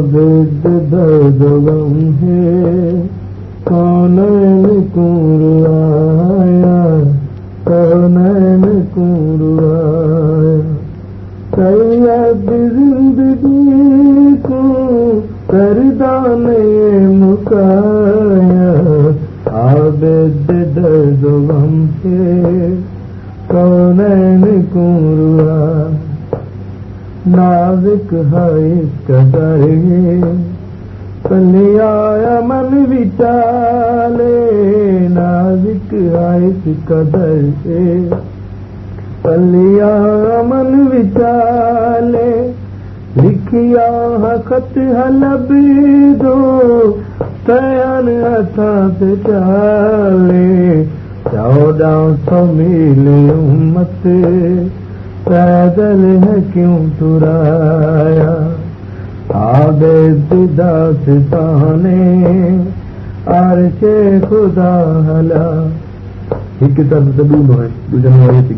आबिद दर्द गम है। कौनैन कुरुआया कौनैन कुरुआया सैयद जिंदगी को करदाने मुकाया। आबिद दर्द गम है। कौनैन कुरुआया नाज़िक है कदर कलिया मन विचाले नाज़िक है कदर कलिया मन विचाले लिखिया खत हलब दो। तयन हथा ते चाले चौदह सौ मील उम्मत पैदल है क्यों तुराया आगे बिदा सिताने अरे खुदा हला। ही किताब तबीब है दूसरे मोहित